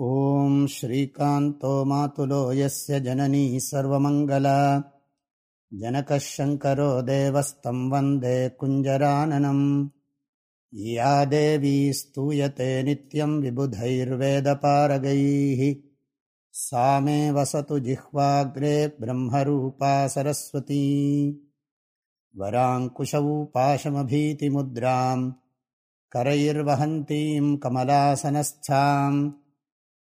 ॐ श्रीकान्तो मातुलो यस्य जननी सर्वमङ्गला। जनकः शङ्करो देवस्तं वन्दे कुञ्जराननम् या देवी स्तूयते नित्यं विबुधैर्वेदपारगैः। सा मे वसतु जिह्वाग्रे ब्रह्मरूपा सरस्वती। वराङ्कुशौ पाशमभीतिमुद्राम् करैर्वहन्तीं कमलासनस्थाम्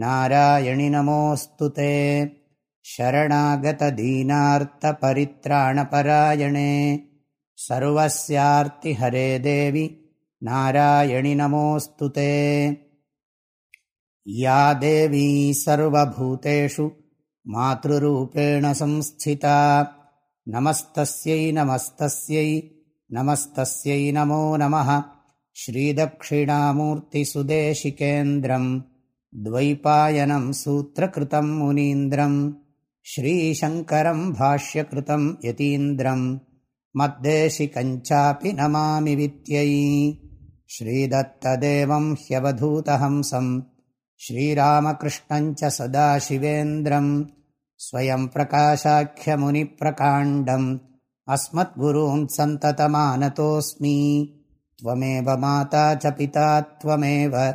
नारायणि नमोऽस्तु ते। शरणागतदीनार्तपरित्राणपरायणे सर्वस्यार्तिहरे देवि नारायणि नमोऽस्तु ते। या देवी सर्वभूतेषु मातृरूपेण संस्थिता। नमस्तस्यै नमस्तस्यै नमस्तस्यै नमो नमः। श्रीदक्षिणामूर्तिसुदेशिकेन्द्रम् द्वैपायनं सूत्रकृतं मुनीन्द्रम् श्रीशङ्करम् भाष्यकृतम् यतीन्द्रम् मद्देशिकञ्चापि नमामि वित्यै। श्रीदत्तदेवम् ह्यवधूतहंसम् श्रीरामकृष्णञ्च सदाशिवेन्द्रम् स्वयम् प्रकाशाख्यमुनिप्रकाण्डम् अस्मद्गुरून् सन्ततमानतोऽस्मि। त्वमेव माता च पिता त्वमेव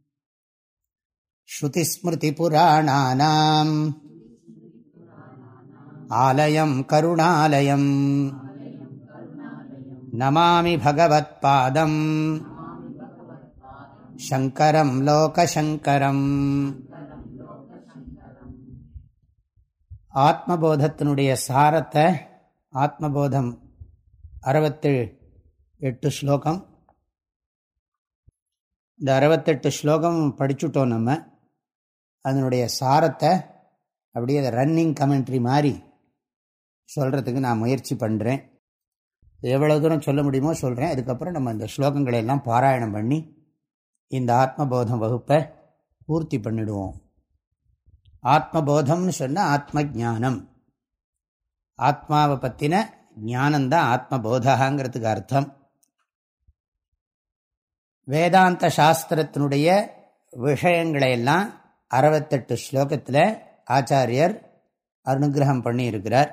ஸ்ருதிஸ்மிருதிபுராணானாம். ஆலயம் கருணாலயம். நமாமி பகவத்பாதம். சங்கரம் லோகசங்கரம். ஆத்மபோதத்தினுடைய சாரத்தை ஆத்மபோதம் அறுபத்து எட்டு ஸ்லோகம். இந்த அறுபத்தெட்டு ஸ்லோகம் படிச்சுட்டோம் நம்ம. அதனுடைய சாரத்தை அப்படியே ரன்னிங் கமெண்ட்ரி மாதிரி சொல்கிறதுக்கு நான் முயற்சி பண்ணுறேன் எவ்வளோ தூரம் சொல்ல முடியுமோ சொல்கிறேன் அதுக்கப்புறம் நம்ம இந்த ஸ்லோகங்களை எல்லாம் பாராயணம் பண்ணி இந்த ஆத்மபோதம் வகுப்பை பூர்த்தி பண்ணிடுவோம். ஆத்மபோதம்னு சொன்னால் ஆத்ம ஜானம் ஆத்மாவை பற்றின ஞானந்தான் ஆத்மபோதகாங்கிறதுக்கு அர்த்தம். வேதாந்த சாஸ்திரத்தினுடைய விஷயங்களையெல்லாம் அறுபத்தெட்டு ஸ்லோகத்தில் ஆச்சாரியர் அனுகிரகம் பண்ணியிருக்கிறார்.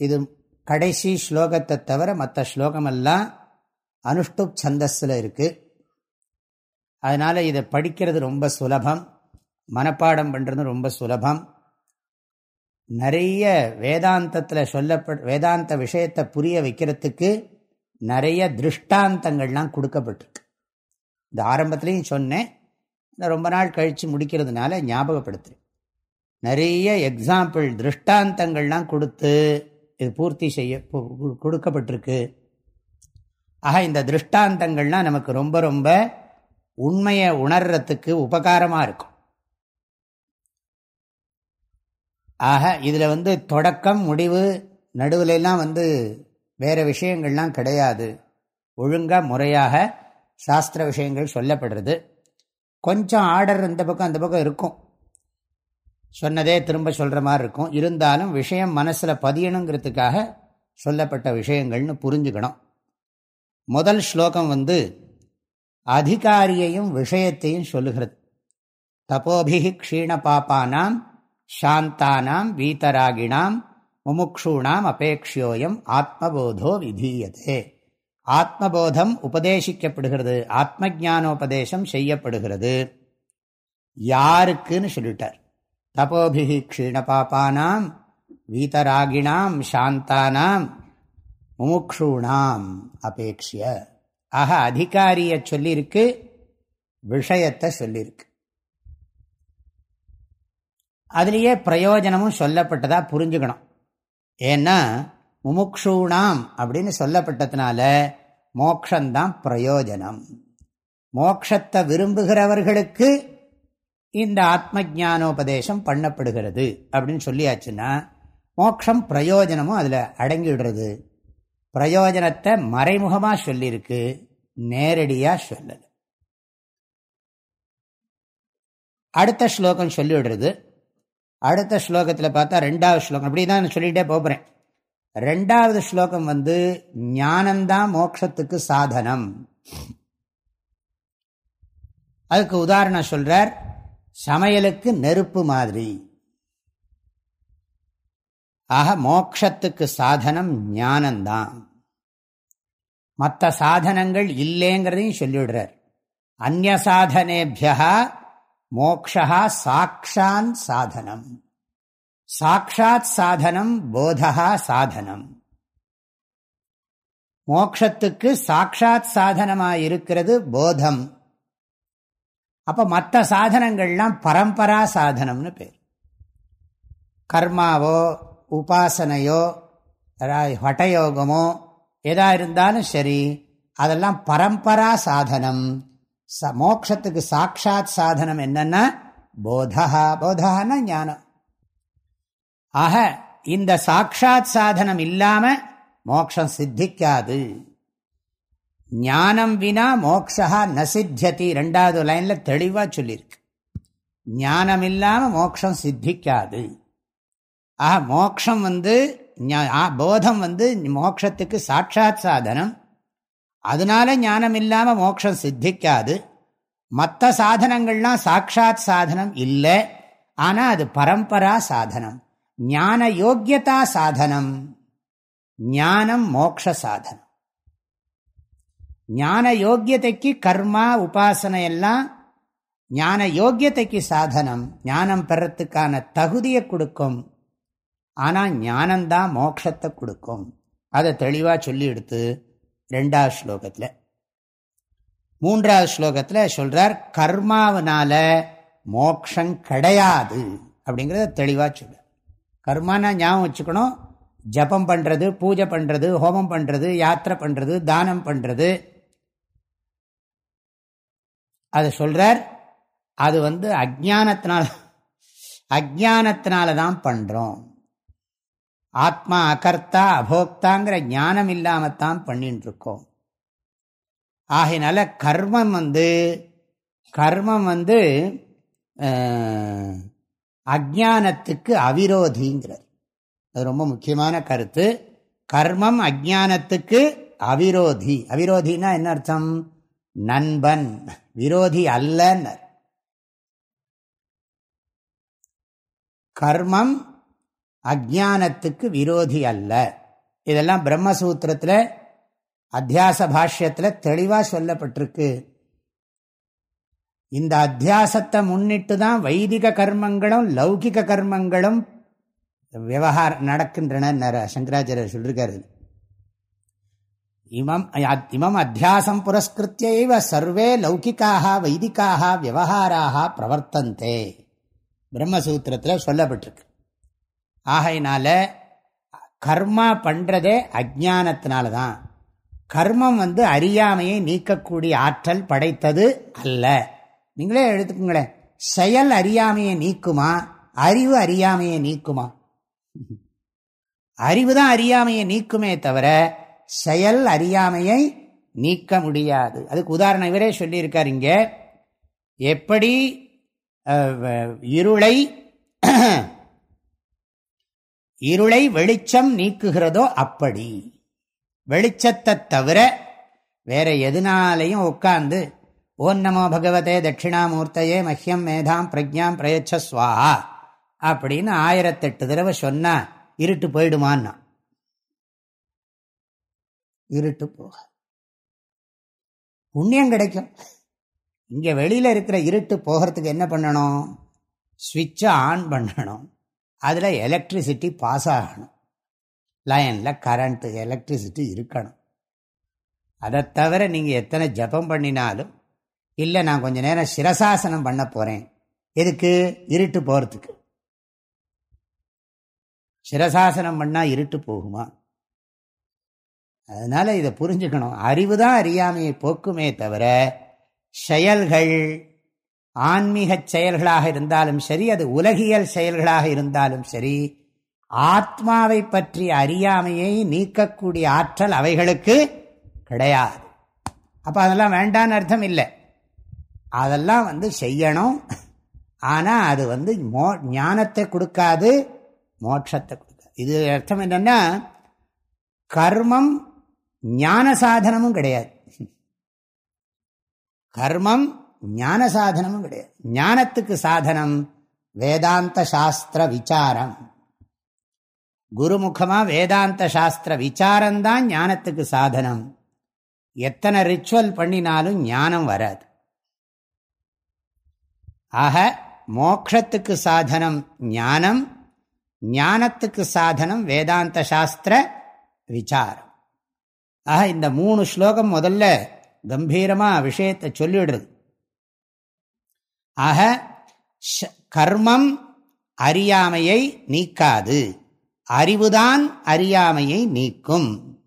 இது கடைசி ஸ்லோகத்தை தவிர மற்ற ஸ்லோகமெல்லாம் அனுஷ்டுப் சந்தஸில் இருக்குது அதனால் இதை படிக்கிறது ரொம்ப சுலபம். மனப்பாடம் பண்ணுறது ரொம்ப சுலபம். நிறைய வேதாந்தத்தில் சொல்லப்பட் வேதாந்த விஷயத்தை புரிய வைக்கிறதுக்கு நிறைய திருஷ்டாந்தங்கள்லாம் கொடுக்கப்பட்டிருக்கு. இந்த ஆரம்பத்துலேயும் சொன்னேன். ரொம்ப நாள் கழித்து முடிக்கிறதுனால ஞாபகப்படுத்துகிறேன் நிறைய எக்ஸாம்பிள் திருஷ்டாந்தங்கள்லாம் கொடுத்து இது பூர்த்தி செய்ய கொடுக்கப்பட்டிருக்கு. ஆக இந்த திருஷ்டாந்தங்கள்லாம் நமக்கு ரொம்ப ரொம்ப உண்மையை உணர்றதுக்கு உபகாரமாக இருக்கும். ஆக இதில் வந்து தொடக்கம் முடிவு நடுவிலெல்லாம் வந்து வேறு விஷயங்கள்லாம் கிடையாது. ஒழுங்காக முறையாக சாஸ்திர விஷயங்கள் சொல்லப்படுறது. கொஞ்சம் ஆர்டர் இந்த பக்கம் அந்த பக்கம் இருக்கும். சொன்னதே திரும்ப சொல்கிற மாதிரி இருக்கும். இருந்தாலும் விஷயம் மனசில் பதியணுங்கிறதுக்காக சொல்லப்பட்ட விஷயங்கள்னு புரிஞ்சுக்கணும். முதல் ஸ்லோகம் வந்து அதிகாரியையும் விஷயத்தையும் சொல்லுகிறது. தபோபிகி க்ஷீண பாப்பானாம் சாந்தானாம் வீதராகிணாம் முமுக்ஷூணாம் அபேக்ஷோயம் ஆத்மபோதோ விதீயதே. ஆத்மபோதம் உபதேசிக்கப்படுகிறது. ஆத்ம ஜானோபதேசம் செய்யப்படுகிறது. யாருக்குன்னு சொல்லிட்டார். தபோபிகி க்ஷீண பாப்பானாம் வீதராகிணாம் சாந்தானாம் முமுக்ஷூணாம் அபேட்சிய ஆக அதிகாரிய சொல்லியிருக்கு விஷயத்தை சொல்லியிருக்கு. அதுலேயே பிரயோஜனமும் சொல்லப்பட்டதா புரிஞ்சுக்கணும். ஏன்னா முமுக்ஷூணாம் அப்படின்னு சொல்லப்பட்டதுனால மோக்ஷந்தான் பிரயோஜனம். மோக்ஷத்தை விரும்புகிறவர்களுக்கு இந்த ஆத்ம ஜானோபதேசம் பண்ணப்படுகிறது அப்படின்னு சொல்லியாச்சுன்னா மோக்ஷம் பிரயோஜனமும் அதில் அடங்கிடுறது பிரயோஜனத்தை மறைமுகமாக சொல்லியிருக்கு நேரடியாக சொல்லலை. அடுத்த ஸ்லோகம் சொல்லிவிடுறது. அடுத்த ஸ்லோகத்தில் பார்த்தா ரெண்டாவது ஸ்லோகம். அப்படி தான் சொல்லிகிட்டே போகிறேன் ரெண்டாவது ஸ்லோகம் வந்து ஞானந்தான் மோட்சத்துக்கு சாதனம். அதுக்கு உதாரணம் சொல்றார் சமையலுக்கு நெருப்பு மாதிரி. ஆக மோக்ஷத்துக்கு சாதனம் ஞானந்தான் மற்ற சாதனங்கள் இல்லைங்கிறதையும் சொல்லிவிடுறார். அந்நிய சாதனேபியா மோக்ஷா சாட்சான் சாதனம். சாட்சாத் சாதனம் போதா சாதனம். மோக்ஷத்துக்கு சாட்சாத் சாதனமாக இருக்கிறது போதம். அப்போ மற்ற சாதனங்கள்லாம் பரம்பரா சாதனம்னு பேர். கர்மாவோ உபாசனையோ ஹட்டயோகமோ எதா இருந்தாலும் சரி அதெல்லாம் பரம்பரா சாதனம். ச மோக்ஷத்துக்கு சாட்சாத் சாதனம் என்னன்னா போதா போதான ஞானம். ஆக இந்த சாட்சாத் சாதனம் இல்லாம மோக்ஷம் சித்திக்காது. ஞானம் வினா மோக்ஷா நசித்தியதி ரெண்டாவது லைன்ல தெளிவா சொல்லியிருக்கு ஞானம் இல்லாம மோக்ஷம் சித்திக்காது. ஆக மோக்ஷம் வந்து போதம் வந்து மோக்ஷத்துக்கு சாட்சாத் சாதனம். அதனால ஞானம் இல்லாம மோக்ஷம் சித்திக்காது. மற்ற சாதனங்கள்லாம் சாட்சாத் சாதனம் இல்லை. ஆனா அது பரம்பரா சாதனம். ஞான யோக்கியதா சாதனம் ஞானம் மோக்ஷ சாதனம். ஞான யோக்கியதைக்கு கர்மா உபாசனை எல்லாம் ஞான யோக்கியதைக்கு சாதனம். ஞானம் பெறத்துக்கான தகுதியை கொடுக்கும். ஆனால் ஞானந்தான் மோட்சத்தை கொடுக்கும். அதை தெளிவாக சொல்லி எடுத்து ரெண்டாவது ஸ்லோகத்தில். மூன்றாவது ஸ்லோகத்தில் சொல்கிறார் கர்மாவனால மோக்ஷம் கிடையாது. அப்படிங்கிறத தெளிவாக சொல்ற கர்மானா ஞாபகம் வச்சுக்கணும். ஜபம் பண்ணுறது பூஜை பண்ணுறது ஹோமம் பண்ணுறது யாத்திரை பண்ணுறது தானம் பண்ணுறது அதை சொல்கிறார் அது வந்து அஜானத்தினால அஜானத்தினால தான் பண்ணுறோம் ஆத்மா அகர்த்தா அபோக்தாங்கிற ஞானம் இல்லாமத்தான் பண்ணிட்டு இருக்கோம் ஆகையினால கர்மம் வந்து கர்மம் வந்து அஜானத்துக்கு அவிரோதிங்கிறார் அது ரொம்ப முக்கியமான கருத்து. கர்மம் அஜானத்துக்கு அவிரோதி. அவிரோதினா என்ன அர்த்தம்? நண்பன். விரோதி அல்லன்னர் கர்மம் அஜானத்துக்கு விரோதி அல்ல. இதெல்லாம் பிரம்மசூத்திரத்தில் அத்தியாச பாஷ்யத்தில் தெளிவாக சொல்லப்பட்டிருக்கு. இந்த அத்தியாசத்தை முன்னிட்டு தான் வைதிக கர்மங்களும் லௌகிக கர்மங்களும் விவகாரம் நடக்கின்றன சங்கராச்சாரியர் சொல்லியிருக்காரு இமம் இமம் அத்தியாசம் புரஸ்கிருத்தியவ சர்வே லௌகிக்காக வைதிக்காக விவகாராக பிரவர்த்தந்தே. பிரம்மசூத்திரத்தில் சொல்லப்பட்டிருக்கு. ஆகையினால கர்மா பண்ணுறதே அஜானத்தினால தான். கர்மம் வந்து அறியாமையை நீக்கக்கூடிய ஆற்றல் படைத்தது அல்ல. நீங்களே எடுத்துக்கோங்களேன். செயல் அறியாமையை நீக்குமா? அறிவு அறியாமையை நீக்குமா? அறிவு தான் அறியாமையை நீக்குமே தவிர செயல் அறியாமையை நீக்க முடியாது. அதுக்கு உதாரணம் இவரே சொல்லியிருக்கார் இங்கே. எப்படி இருளை இருளை வெளிச்சம் நீக்குகிறதோ அப்படி. வெளிச்சத்தை தவிர வேற எதுனாலையும் உட்கார்ந்து ஓம் நமோ பகவதே தட்சிணாமூர்த்தையே மஹ்யம் மேதாம் பிரஜாம் பிரயச்சஸ்வாஹா அப்படின்னு ஆயிரத்தெட்டு தடவை சொன்னா இருட்டு போயிடுமான்னா. இருட்டு போக. புண்ணியம் கிடைக்கும். இங்கே வெளியில் இருக்கிற இருட்டு போகிறதுக்கு என்ன பண்ணணும்? ஸ்விட்சை ஆன் பண்ணணும். அதில் எலக்ட்ரிசிட்டி பாஸ் ஆகணும். லைனில் கரண்ட்டு எலக்ட்ரிசிட்டி இருக்கணும். அதை தவிர நீங்கள் எத்தனை ஜபம் பண்ணினாலும் இல்லை நான் கொஞ்ச நேரம் சிரசாசனம் பண்ண போகிறேன் எதுக்கு? இருட்டு போகிறதுக்கு சிரசாசனம் பண்ணால் இருட்டு போகுமா? அதனால் இதை புரிஞ்சுக்கணும். அறிவு தான் அறியாமையை போக்குமே தவிர செயல்கள் ஆன்மீக செயல்களாக இருந்தாலும் சரி அது உலகியல் செயல்களாக இருந்தாலும் சரி ஆத்மாவை பற்றி அறியாமையை நீக்கக்கூடிய ஆற்றல் அவைகளுக்கு கிடையாது. அப்போ அதெல்லாம் வேண்டான்னு அர்த்தம் இல்லை. அதெல்லாம் வந்து செய்யணும். ஆனால் அது வந்து மோ ஞானத்தை கொடுக்காது மோட்சத்தை கொடுக்காது. இது அர்த்தம் என்னென்னா கர்மம் ஞான சாதனமும் கிடையாது. கர்மம் ஞான சாதனமும் கிடையாது. ஞானத்துக்கு சாதனம் வேதாந்த சாஸ்திர விசாரம். குருமுகமாக வேதாந்த சாஸ்திர விசாரம்தான் ஞானத்துக்கு சாதனம். எத்தனை ரிச்சுவல் பண்ணினாலும் ஞானம் வராது. ஆக மோக்ஷத்துக்கு சாதனம் ஞானம் ஞானத்துக்கு சாதனம் வேதாந்த சாஸ்திர விசாரம். ஆக இந்த மூணு ஸ்லோகம் முதல்ல கம்பீரமாக விஷயத்தை சொல்லிடுறது. ஆக கர்மம் அறியாமையை நீக்காது. அறிவுதான் அறியாமையை நீக்கும்.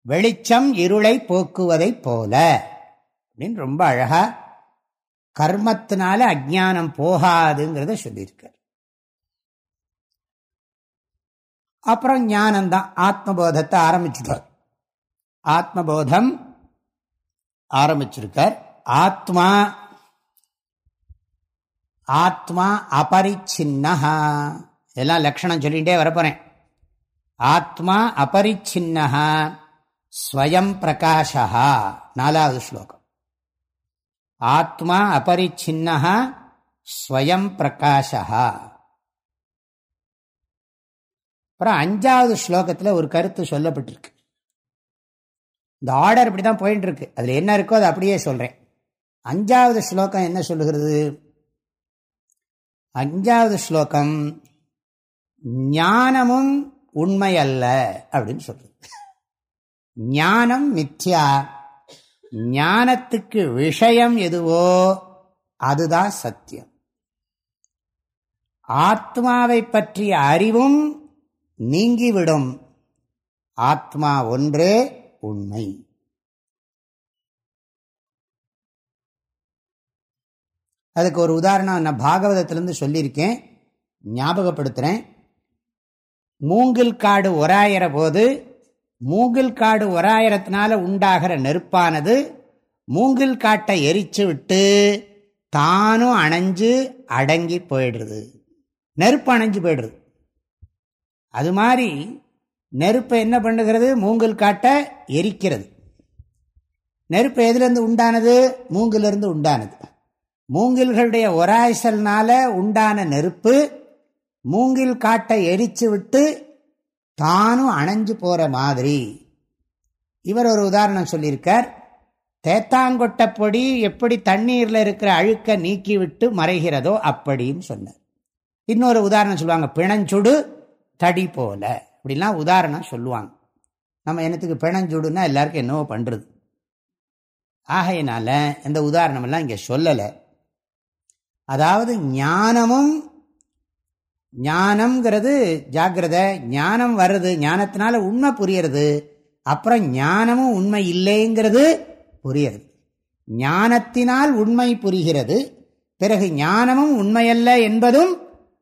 வெளிச்சம் இருளை போக்குவதைப் போல. அப்படின்னு ரொம்ப அழகாக கர்மத்தினால அஜானம் போகாதுங்கிறத சொல்லியிருக்கார். அப்புறம் ஞானம்தான். ஆத்மபோதத்தை ஆரம்பிச்சுட்டார். ஆத்மபோதம் ஆரம்பிச்சிருக்கார். ஆத்மா ஆத்மா அபரிச்சின்னஹா. இதெல்லாம் லக்ஷணம் சொல்லிகிட்டே வரப்போறேன். ஆத்மா அபரிச்சின்னஹா ஸ்வயம் பிரகாஷா நாலாவது ஸ்லோகம். ஆத்மா அபரிச்சின்னா ஸ்வயம் பிரகாஷா அப்புறம் அஞ்சாவது ஸ்லோகத்தில் ஒரு கருத்து சொல்லப்பட்டிருக்கு. இந்த ஆர்டர் இப்படி தான் போயிட்டு இருக்கு அதில் என்ன இருக்கோ அதை அப்படியே சொல்கிறேன் அஞ்சாவது ஸ்லோகம் என்ன சொல்லுகிறது? அஞ்சாவது ஸ்லோகம் ஞானமும் உண்மை அல்ல அப்படின்னு சொல்றது. ஞானம் மித்யா. ஞானத்துக்கு விஷயம் எதுவோ அதுதான் சத்தியம். ஆத்மாவை பற்றிய அறிவும் நீங்கிவிடும். ஆத்மா ஒன்றே உண்மை. அதுக்கு ஒரு உதாரணம் நான் பாகவதத்திலிருந்து சொல்லியிருக்கேன். ஞாபகப்படுத்துகிறேன் மூங்கில் காடு உராயிற போது மூங்கில் காடு ஒராயிரத்தினால உண்டாகிற நெருப்பானது மூங்கில் காட்டை எரிச்சு விட்டு தானும் அணைஞ்சு அடங்கி போயிடுறது. நெருப்பு அணைஞ்சு போயிடுறது. அது மாதிரி நெருப்பை என்ன பண்ணுகிறது? மூங்கில் காட்டை எரிக்கிறது. நெருப்பு எதுலேருந்து உண்டானது? மூங்கிலிருந்து உண்டானது. மூங்கில்களுடைய ஒராய்சல்னால உண்டான நெருப்பு மூங்கில் காட்டை எரிச்சு விட்டு தானும் அணைஞ்சு போகிற மாதிரி. இவர் ஒரு உதாரணம் சொல்லியிருக்கார். தேத்தாங்கொட்ட பொடி எப்படி தண்ணீரில் இருக்கிற அழுக்க நீக்கிவிட்டு மறைகிறதோ அப்படின்னு சொன்னார். இன்னொரு உதாரணம் சொல்லுவாங்க பிணஞ்சுடு தடி போல. அப்படிலாம் உதாரணம் சொல்லுவாங்க. நம்ம என்னத்துக்கு பிணஞ்சுடுன்னா எல்லாருக்கும் என்னவோ பண்ணுறது ஆகையினால இந்த உதாரணமெல்லாம் இங்கே சொல்லலை. அதாவது ஞானமும் ஞானம்ங்கிறது ஜாகிரத ஞானம் வர்றது ஞானத்தினால உண்மை புரியறது அப்புறம் ஞானமும் உண்மை இல்லைங்கிறது புரியறது. ஞானத்தினால் உண்மை புரிகிறது பிறகு ஞானமும் உண்மையல்ல என்பதும்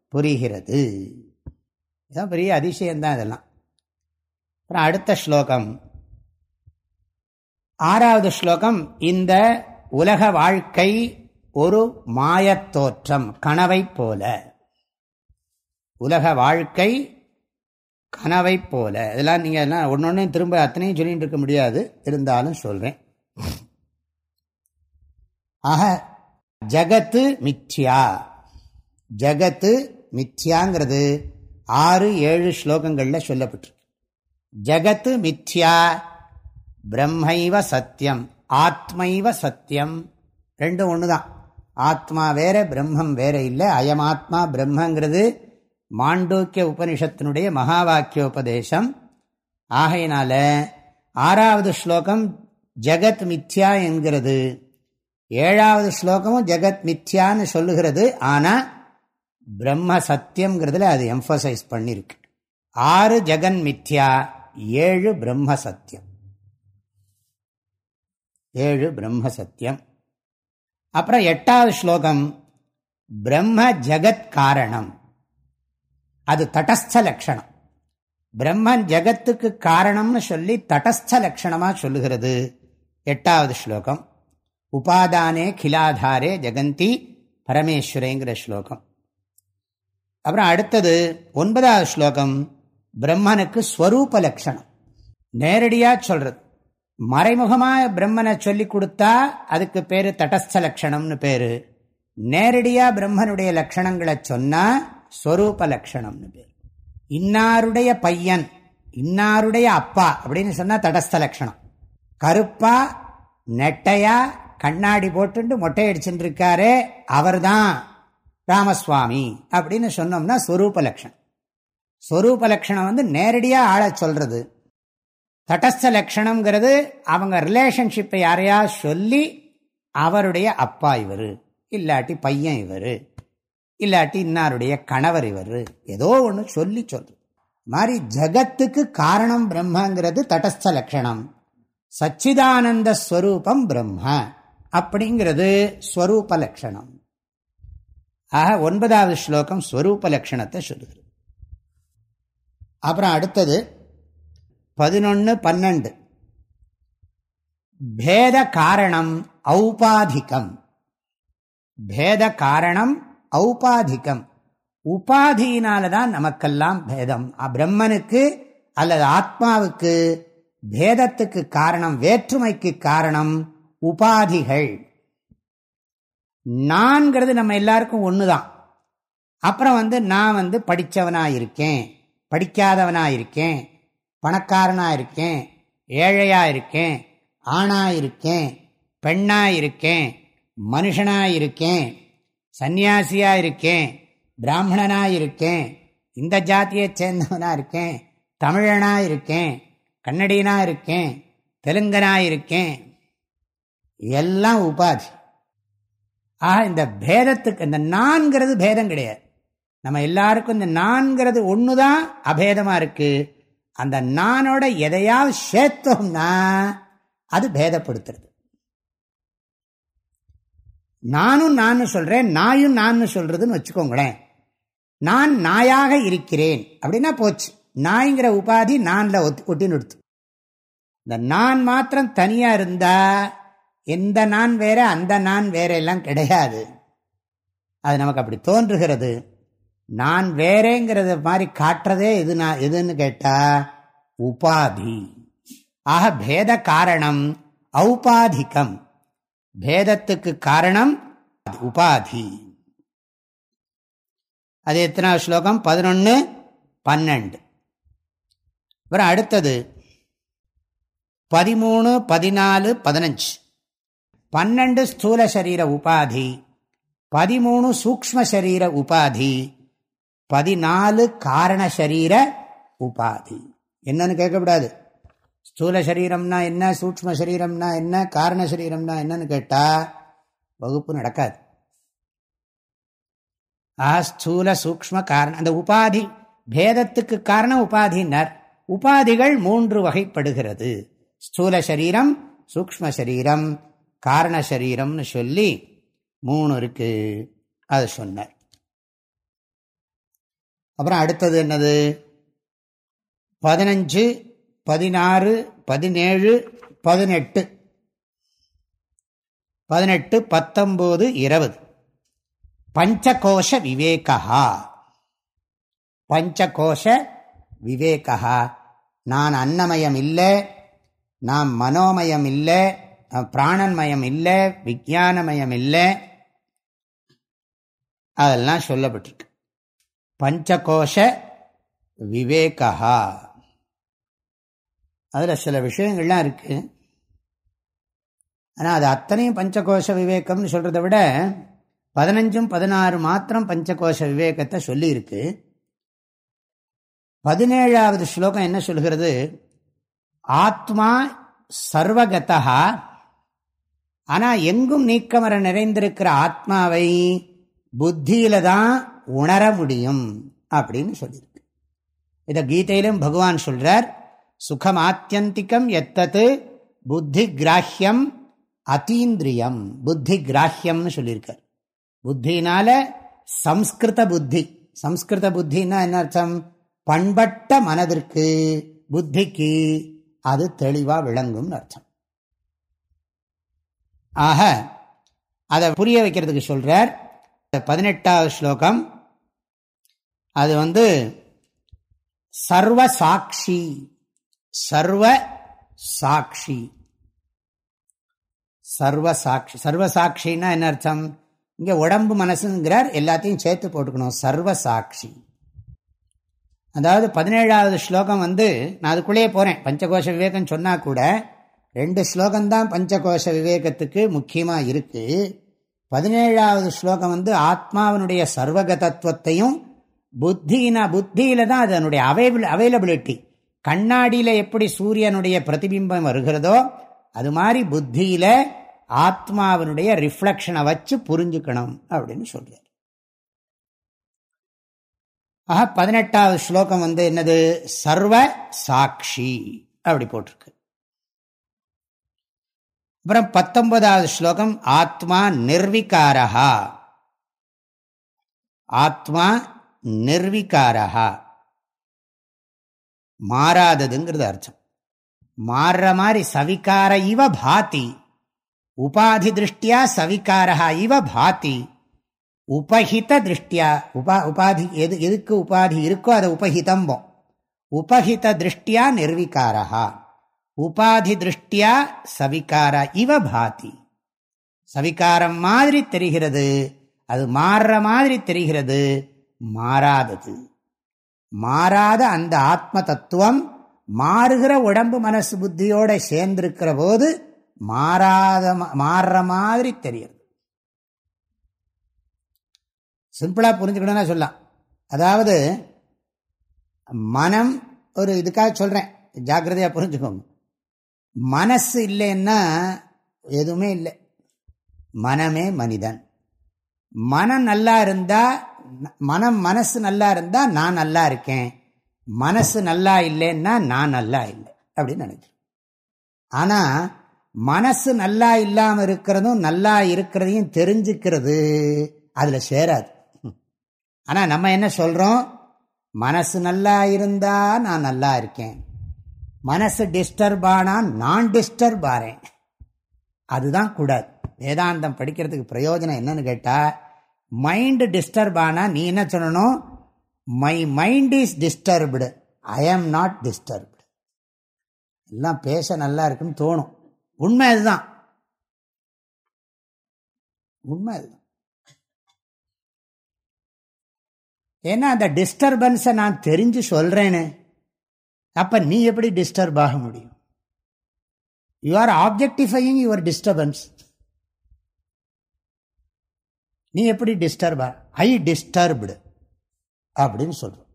புரிகிறது. இதுதான் பெரிய அதிசயம்தான் இதெல்லாம். அப்புறம் அடுத்த ஸ்லோகம். ஆறாவது ஸ்லோகம் இந்த உலக வாழ்க்கை ஒரு மாயத்தோற்றம் கனவை போல. உலக வாழ்க்கை கனவை போல. இதெல்லாம் நீங்கள் எல்லாம் ஒன்று ஒன்று திரும்ப அத்தனையும் சொல்லிட்டு இருக்க முடியாது. இருந்தாலும் சொல்கிறேன் ஆக ஜகத்து மித்யா. ஜகத்து மித்யாங்கிறது ஆறு ஏழு ஸ்லோகங்களில் சொல்லப்பட்டிருக்கு. ஜகத்து மித்யா பிரம்மைவ சத்தியம் ஆத்மைவ சத்தியம் ரெண்டும் ஒன்று தான் ஆத்மா வேற பிரம்மம் வேற இல்லை. அயமாத்மா பிரம்மங்கிறது மாண்டூக்கிய உபனிஷத்தினுடைய மகா வாக்கியோபதேசம் ஆகையினால ஆறாவது ஸ்லோகம் ஜெகத் மித்யா என்கிறது. ஏழாவது ஸ்லோகமும் ஜெகத் மித்யான்னு சொல்லுகிறது. ஆனால் பிரம்ம சத்தியம்ங்கிறதுல அது எம்ஃபசைஸ் பண்ணியிருக்கு ஆறு ஜெகன் மித்யா ஏழு பிரம்ம சத்தியம். ஏழு பிரம்ம சத்தியம். அப்புறம் எட்டாவது ஸ்லோகம் பிரம்ம ஜெகத் காரணம். அது தடஸ்த லட்சணம். பிரம்மன் ஜகத்துக்கு காரணம்னு சொல்லி தடஸ்த லட்சணமாக சொல்லுகிறது. எட்டாவது ஸ்லோகம். உபாதானே கிலாதாரே ஜெகந்தி பரமேஸ்வரேங்கிற ஸ்லோகம். அப்புறம் அடுத்தது ஒன்பதாவது ஸ்லோகம். பிரம்மனுக்கு ஸ்வரூப லட்சணம். நேரடியாக சொல்றது. மறைமுகமாக பிரம்மனை சொல்லி கொடுத்தா அதுக்கு பேர் தடஸ்த லட்சணம்னு பேர். நேரடியாக பிரம்மனுடைய லட்சணங்களை சொன்னால் ஸ்வரூப லட்சணம்னு பேர். இன்னாருடைய பையன் இன்னாருடைய அப்பா அப்படின்னு சொன்னால் தடஸ்த லட்சணம் கருப்பா நெட்டையா கண்ணாடி போட்டு மொட்டை அடிச்சுட்டு இருக்காரே அவர் தான் ராமசுவாமி அப்படின்னு சொன்னோம்னா ஸ்வரூப லட்சணம் ஸ்வரூப லட்சணம் வந்து நேரடியாக ஆள சொல்றது. தடஸ்த லட்சணம்ங்கிறது அவங்க ரிலேஷன்ஷிப்பை யாரையா சொல்லி அவருடைய அப்பா இவர் இல்லாட்டி பையன் இவர். இல்லாட்டி இன்னாருடைய கணவர் இவர். ஏதோ ஒன்று சொல்லி சொல்றது மாதிரி ஜகத்துக்கு காரணம் பிரம்மங்கிறது தடஸ்த லட்சணம். சச்சிதானந்த ஸ்வரூபம் பிரம்ம அப்படிங்கிறது ஸ்வரூப லட்சணம். ஆக ஒன்பதாவது ஸ்லோகம் ஸ்வரூப லட்சணத்தை சொல்லுகிறது அப்புறம் அடுத்தது பதினொன்று பன்னெண்டு. பேத காரணம் ஔபாதிகம். பேத காரணம் ஔபாதிகம். உபாதியினால தான் நமக்கெல்லாம் பேதம். பிரம்மனுக்கு அல்லது ஆத்மாவுக்கு பேதத்துக்கு காரணம் வேற்றுமைக்கு காரணம் உபாதிகள். நான்கிறது நம்ம எல்லாருக்கும் ஒன்று தான் அப்புறம் வந்து நான் வந்து படித்தவனாக இருக்கேன் படிக்காதவனாக இருக்கேன் பணக்காரனாக இருக்கேன் ஏழையாக இருக்கேன் ஆணாக இருக்கேன் பெண்ணாக இருக்கேன் மனுஷனாக இருக்கேன் சன்னியாசியாக இருக்கேன் பிராமணனாக இருக்கேன் இந்த ஜாத்தியை சேர்ந்தவனாக இருக்கேன் தமிழனாக இருக்கேன் கன்னடியனாக இருக்கேன் தெலுங்கனாக இருக்கேன். எல்லாம் உபாதி. ஆக இந்த பேதத்துக்கு இந்த நான்கிறது பேதம் கிடையாது. நம்ம எல்லாருக்கும் இந்த நான்கிறது ஒன்று தான் அபேதமாக இருக்குது அந்த நானோட எதையாவது சேர்த்தோம்னா அது பேதப்படுத்துறது. நானும் நான் சொல்றேன் நாயும் நான் சொல்றதுன்னு வச்சுக்கோங்களேன். நான் நாயாக இருக்கிறேன். அப்படின்னா போச்சு. நாய்ங்கிற உபாதி நான்ல ஒட்டி நிறுத்து. இந்த நான் மாத்திரம் தனியா இருந்தா எந்த நான் வேற அந்த நான் வேற எல்லாம் கிடையாது. அது நமக்கு அப்படி தோன்றுகிறது. நான் வேறேங்கிறத மாதிரி காட்டுறதே எது நான் எதுன்னு கேட்டா உபாதி. ஆக பேத காரணம் ஔபாதிகம். பேதத்துக்கு காரணம் உபாதி. அது எத்தனை ஸ்லோகம்? பதினொன்று பன்னெண்டு. அப்புறம் அடுத்தது பதிமூணு பதினாலு பதினஞ்சு. பன்னெண்டு ஸ்தூல சரீர உபாதி பதிமூணு சூக்ம சரீர உபாதி பதினாலு காரண சரீர உபாதி. என்னன்னு கேட்கக்கூடாது. ஸ்தூல சரீரம்னா என்ன சூக்ம சரீரம்னா என்ன காரண சரீரம்னா என்னன்னு கேட்டால் வகுப்பு நடக்காது. ஆ ஸ்தூல சூக்ம காரணம் அந்த உபாதி பேதத்துக்கு காரணம் உபாதினர் உபாதிகள் மூன்று வகைப்படுகிறது. ஸ்தூல சரீரம் சூக்ம சரீரம் காரண சரீரம்னு சொல்லி மூணு இருக்கு. அது சொன்னார். அப்புறம் அடுத்தது என்னது? பதினஞ்சு பதினாறு பதினேழு பதினெட்டு. பதினெட்டு பத்தொம்போது இருபது. பஞ்சகோஷ விவேகா பஞ்சகோஷ விவேகா நான் அன்னமயம் இல்லை நான் மனோமயம் இல்லை பிராணன்மயம் இல்லை விஜானமயம் இல்லை அதெல்லாம் சொல்லப்பட்டிருக்கு. பஞ்சகோஷ விவேகா அதில் சில விஷயங்கள்லாம் இருக்குது ஆனால் அது அத்தனையும் பஞ்சகோஷ விவேகம்னு சொல்கிறத விட பதினஞ்சும் பதினாறு மாத்திரம் பஞ்சகோஷ விவேகத்தை சொல்லியிருக்கு. பதினேழாவது ஸ்லோகம் என்ன சொல்கிறது? ஆத்மா சர்வகதா ஆனால் எங்கும் நீக்கமர நிறைந்திருக்கிற ஆத்மாவை புத்தியில தான் உணர முடியும் அப்படின்னு சொல்லியிருக்கு. இதை கீதையிலும் பகவான் சொல்கிறார் சுகம் ஆத்தியந்திகம் எத்தது? புத்தி கிராஹ்யம் அதீந்திரியம். புத்தி கிராஹ்யம்னு சொல்லியிருக்கார். புத்தினால சம்ஸ்கிருத புத்தி. சம்ஸ்கிருத புத்தின்னா என்ன அர்த்தம்? பண்பட்ட மனதிற்கு புத்திக்கு அது தெளிவா விளங்கும் அர்த்தம். ஆக அதை புரிய வைக்கிறதுக்கு சொல்றார். பதினெட்டாவது ஸ்லோகம். அது வந்து சர்வசாட்சி. சர்வ சாட்சி சர்வ சர்வசாட்சின்னா என்ன அர்த்தம்? இங்கே உடம்பு மனசுங்கிறார் எல்லாத்தையும் சேர்த்து போட்டுக்கணும். சர்வசாட்சி அதாவது பதினேழாவது ஸ்லோகம் வந்து நான் அதுக்குள்ளேயே போகிறேன் பஞ்சகோஷ விவேகம் சொன்னால் கூட ரெண்டு ஸ்லோகம்தான் பஞ்சகோஷ விவேகத்துக்கு முக்கியமாக இருக்கு. பதினேழாவது ஸ்லோகம் வந்து ஆத்மாவனுடைய சர்வகதத்துவத்தையும் புத்தினா புத்தியில் தான் அதனுடைய அவைபிள் அவைலபிலிட்டி கண்ணாடியில் எப்படி சூரியனுடைய பிரதிபிம்பம் வருகிறதோ அது மாதிரி புத்தியில் ஆத்மாவினுடைய ரிஃப்ளக்ஷனை வச்சு புரிஞ்சுக்கணும் அப்படின்னு சொல்கிறார் ஆக பதினெட்டாவது ஸ்லோகம் வந்து என்னது? சர்வ சாட்சி அப்படி போட்டிருக்கு. அப்புறம் பத்தொன்பதாவது ஸ்லோகம் ஆத்மா நிர்விகாரா ஆத்மா நிர்விகாரா மாறாததுங்கிறது அர்த்தம். மாறுற மாதிரி சவிகார இவ பாதி உபாதி திருஷ்டியா சவிகாரா இவ பாதி உபஹித திருஷ்டியா உபா உபாதி எது எதுக்கு உபாதி இருக்கோ அதை உபஹிதம்போம் உபஹித திருஷ்டியா நிர்விகாரா உபாதி திருஷ்டியா சவிகார இவ பாதி சவிகாரம் மாதிரி தெரிகிறது அது மாறுற மாதிரி தெரிகிறது மாறாதது. மாறாத அந்த ஆத்ம தத்துவம் மாறுகிற உடம்பு மனசு புத்தியோட சேர்ந்திருக்கிற போது மாறாத மாறுற மாதிரி தெரியுது. சிம்பிளா புரிஞ்சுக்கணும்னா சொல்லலாம். அதாவது மனம் ஒரு இதுக்காக சொல்றேன். ஜாக்கிரதையா புரிஞ்சுக்கோங்க. மனசு இல்லைன்னா எதுவுமே இல்லை. மனமே மனிதன். மனம் நல்லா இருந்தா மனம் மனசு நல்லா இருந்தா நான் நல்லா இருக்கேன். மனசு நல்லா இல்லைன்னா நான் நல்லா இல்லை அப்படின்னு நினைக்கிறேன் ஆனா மனசு நல்லா இல்லாம இருக்கிறதும் நல்லா இருக்கிறதையும் தெரிஞ்சுக்கிறது அதுல சேராது. ஆனா நம்ம என்ன சொல்றோம்? மனசு நல்லா இருந்தா நான் நல்லா இருக்கேன். மனசு டிஸ்டர்ப் ஆனா நான் டிஸ்டர்ப் ஆறேன். அதுதான் கூடாது. வேதாந்தம் படிக்கிறதுக்கு பிரயோஜனம் என்னன்னு கேட்டா மைண்டு டிஸ்டர்ப் ஆனால் நீ என்ன சொல்லணும்? My mind is disturbed I am not disturbed எல்லாம் பேச நல்லா இருக்குன்னு தோணும். உண்மை அதுதான். உண்மை அதுதான். ஏன்னா அந்த டிஸ்டர்பன்ஸை நான் தெரிஞ்சு சொல்கிறேன்னு அப்போ நீ எப்படி டிஸ்டர்ப் ஆக முடியும்? You are objectifying your disturbance நீ எப்படி டிஸ்டர்பா ஐ டிஸ்டர்ப்டு அப்படின்னு சொல்கிறோம்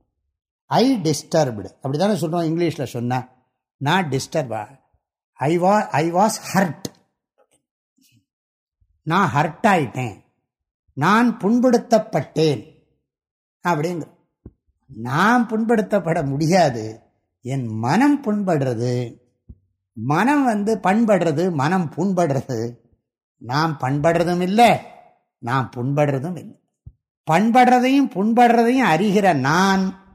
ஐ டிஸ்டர்ப்டு அப்படிதானே சொல்கிறோம் இங்கிலீஷில் சொன்னேன் நான் டிஸ்டர்பா I was I was hurt நான் ஹர்ட் ஆயிட்டேன். நான் புண்படுத்தப்பட்டேன். அப்படிங்கிற நான் புண்படுத்தப்பட முடியாது. என் மனம் புண்படுறது. மனம் வந்து பண்படுறது மனம் புண்படுறது. நாம் பண்படுறதும் இல்லை. நான் புண்படுறதும் இல்லை. பண்படுறதையும் புண்படுறதையும் அறிகிற நான்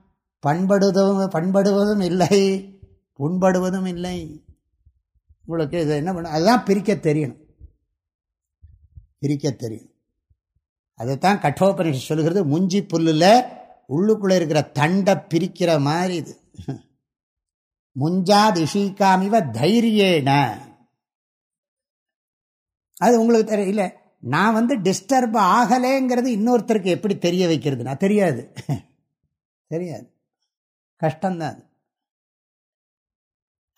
பண்படுவதும் பண்படுவதும் இல்லை. புண்படுவதும் இல்லை. உங்களுக்கு இது என்ன பண்ண அதுதான் பிரிக்க தெரியணும். பிரிக்க தெரியும் அதைத்தான் கட்டோபனிஷம் சொல்கிறது முஞ்சி புல்லில் உள்ளுக்குள்ளே இருக்கிற தண்டை பிரிக்கிற மாதிரி இது. முஞ்சா திஷிகாமிவ தைரியேன. அது உங்களுக்கு தெரியல நான் வந்து டிஸ்டர்ப் ஆகலேங்கிறது இன்னொருத்தருக்கு எப்படி தெரிய வைக்கிறது? நான் தெரியாது. தெரியாது. கஷ்டம்தான்.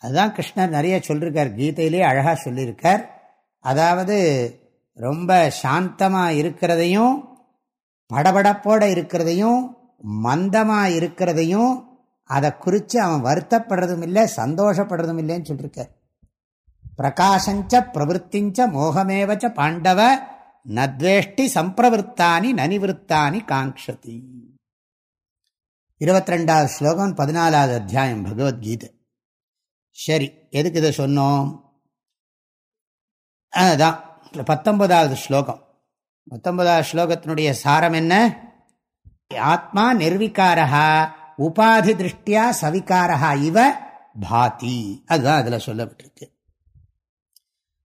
அதுதான் கிருஷ்ணர் நிறைய சொல்லியிருக்கார் கீதையிலே அழகாக சொல்லியிருக்கார் அதாவது ரொம்ப சாந்தமாக இருக்கிறதையும் படபடப்போட இருக்கிறதையும் மந்தமாக இருக்கிறதையும் அதை குறித்து அவன் வருத்தப்படுறதும் இல்லை சந்தோஷப்படுறதும் இல்லைன்னு சொல்லியிருக்கார் பிரகாசஞ்ச பிரவருத்திஞ்ச மோகமேவச்ச பாண்டவ நத்வேஷ்டி சம்பிரவருத்தானி நனிவிருத்தானி காங்ஷதி இருபத்தி ரெண்டாவது ஸ்லோகம் பதினாலாவது அத்தியாயம் பகவத்கீதை. சரி எதுக்கு இதை சொன்னோம்? அதுதான் பத்தொன்பதாவது ஸ்லோகம். பத்தொன்பதாவது ஸ்லோகத்தினுடைய சாரம் என்ன? ஆத்மா நிர்விகாரா உபாதி திருஷ்டியா சவிகாரா இவ பாதி. அதுதான் அதில் சொல்லப்பட்டிருக்கு.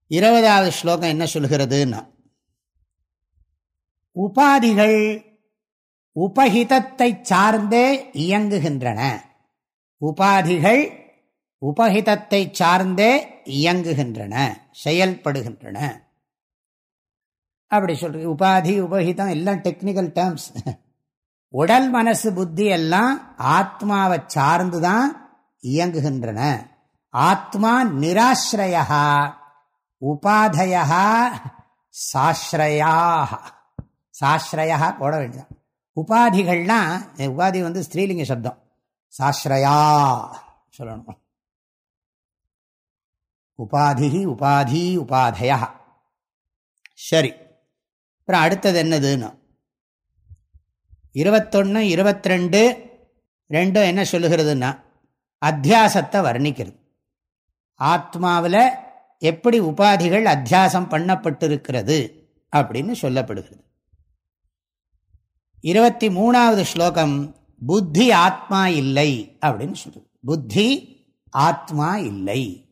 இருபதாவது ஸ்லோகம் என்ன சொல்கிறதுன்னா உபாதிகள் உபஹிதத்தை சார்ந்தே இயங்குகின்றன. உபாதிகள் உபஹிதத்தை சார்ந்தே இயங்குகின்றன செயல்படுகின்றன. அப்படி சொல்ற உபாதி உபஹிதம் எல்லாம் டெக்னிக்கல் டேர்ம்ஸ் உடல் மனசு புத்தி எல்லாம் ஆத்மாவை சார்ந்துதான் இயங்குகின்றன. ஆத்மா நிராசிரயா உபாதயா சாஸ்ரயாக சாஸ்ரயா போட வேண்டியதான் உபாதிகள்லாம் உபாதி வந்து ஸ்திரீலிங்க சப்தம். சாஸ்ரயா சொல்லணும். உபாதி உபாதி உபாதயா. சரி. அப்புறம் அடுத்தது என்னதுன்னு? இருபத்தொன்று இருபத்தி ரெண்டு ரெண்டும் என்ன சொல்லுகிறதுன்னா அத்தியாசத்தை வர்ணிக்கிறது. ஆத்மாவில் எப்படி உபாதிகள் அத்தியாசம் பண்ணப்பட்டிருக்கிறது அப்படின்னு சொல்லப்படுகிறது. இருபத்தி மூணாவது ஸ்லோகம் புத்தி ஆத்மா இல்லை அப்படின்னு சொல்லுது புத்தி ஆத்மா இல்லை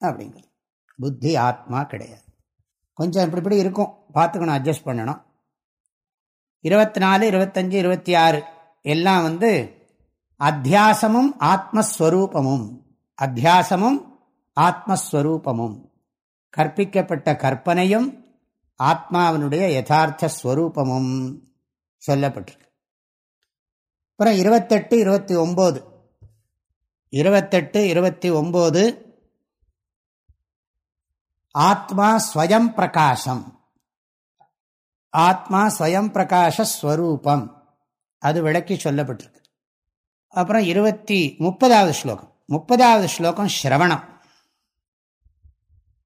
அப்படிங்கிறது. புத்தி ஆத்மா கிடையாது. கொஞ்சம் இப்படி இப்படி இருக்கும். பார்த்துக்கணும் அட்ஜஸ்ட் பண்ணணும். இருபத்தி நாலு இருபத்தஞ்சு இருபத்தி ஆறு எல்லாம் வந்து அத்தியாசமும் ஆத்மஸ்வரூபமும் அத்தியாசமும் ஆத்மஸ்வரூபமும் கற்பிக்கப்பட்ட கற்பனையும் ஆத்மாவினுடைய யதார்த்த ஸ்வரூபமும். சொல்லப்பட்டிருக்கு. அப்புறம் இருபத்தெட்டு இருபத்தி ஒம்பது. இருபத்தெட்டு இருபத்தி ஒம்பது. ஆத்மா ஸ்வயம் பிரகாசம். ஆத்மா ஸ்வயம் பிரகாஷஸ்வரூபம் அது விளக்கி சொல்லப்பட்டிருக்கு. அப்புறம் இருபத்தி முப்பதாவது ஸ்லோகம். முப்பதாவது ஸ்லோகம் ஸ்ரவணம்.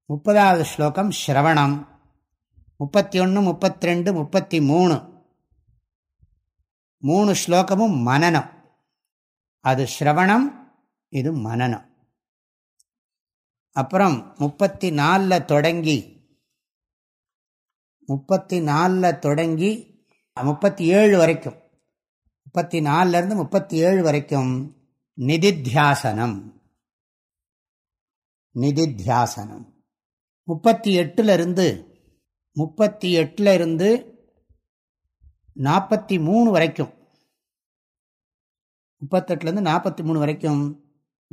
முப்பதாவது ஸ்லோகம் ஸ்ரவணம். முப்பத்தி ஒன்று முப்பத்தி ரெண்டு முப்பத்தி மூணு. மூணு ஸ்லோகமும் மனநம் அது ஸ்ரவணம் இது மனநம் அப்புறம் முப்பத்தி நாலில் தொடங்கி முப்பத்தி நாலில் தொடங்கி முப்பத்தி ஏழு வரைக்கும் முப்பத்தி நாலுலேருந்து முப்பத்தி ஏழு வரைக்கும் நிதித்தியாசனம். நிதித்தியாசனம். முப்பத்தி எட்டுலேருந்து முப்பத்தி எட்டில் இருந்து நாற்பத்தி மூணு வரைக்கும் முப்பத்தெட்டுலேருந்து நாற்பத்தி மூணு வரைக்கும்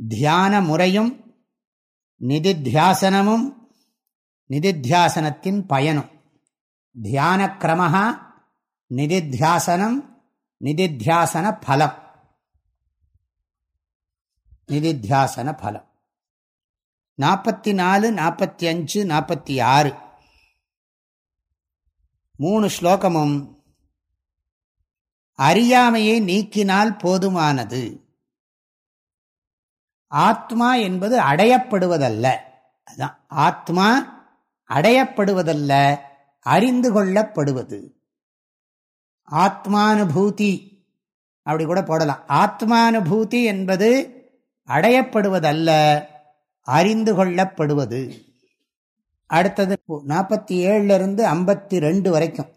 தியான முறையும் நிதித்தியாசனமும் நிதித்தியாசனத்தின் பயனும். தியான கிரமஹா நிதித்தியாசனம் நிதித்தியாசன பலம். நிதித்தியாசன பலம். நாற்பத்தி நாலு நாற்பத்தி அஞ்சு நாற்பத்தி ஆறு மூணு ஸ்லோகமும் அறியாமையை நீக்கினால் போதுமானது. ஆத்மா என்பது அடையப்படுவதல்ல. அதுதான் ஆத்மா அடையப்படுவதல்ல அறிந்து கொள்ளப்படுவது. ஆத்மானுபூதி அப்படி கூட போடலாம். ஆத்மானுபூதி என்பது அடையப்படுவதல்ல அறிந்து கொள்ளப்படுவது. அடுத்தது நாற்பத்தி ஏழுல இருந்து ஐம்பத்தி ரெண்டு வரைக்கும்.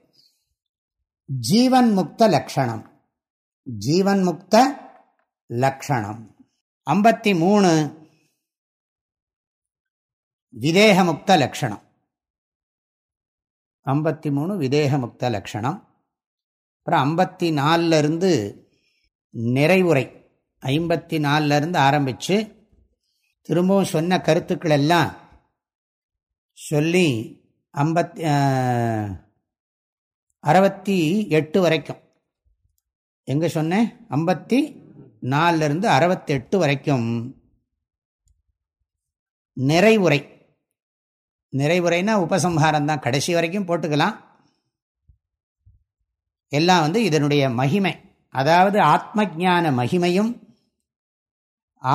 ஜீவன் முக்த லக்ஷணம் ஜீவன் முக்த லக்ஷணம் ஐம்பத்தி மூணு விதேகமுக்த லக்ஷணம் ஐம்பத்தி மூணு விதேகமுக்த லக்ஷணம் அப்புறம் ஐம்பத்தி நாலிலிருந்து நிறைவுரை. ஐம்பத்தி நாலிலிருந்து ஆரம்பித்து திரும்பவும் சொன்ன கருத்துக்கள் எல்லாம் சொல்லி ஐம்பத்தி அறுபத்தி எட்டு வரைக்கும். எங்கே சொன்னேன் ஐம்பத்தி நாலுலேருந்து அறுபத்தி எட்டு வரைக்கும். நிறைவுரை. நிறைவுரைனா உபசம்ஹாரம் தான். கடைசி வரைக்கும் போட்டுக்கலாம். எல்லாம் வந்து இதனுடைய மகிமை. அதாவது ஆத்ம ஜான மகிமையும்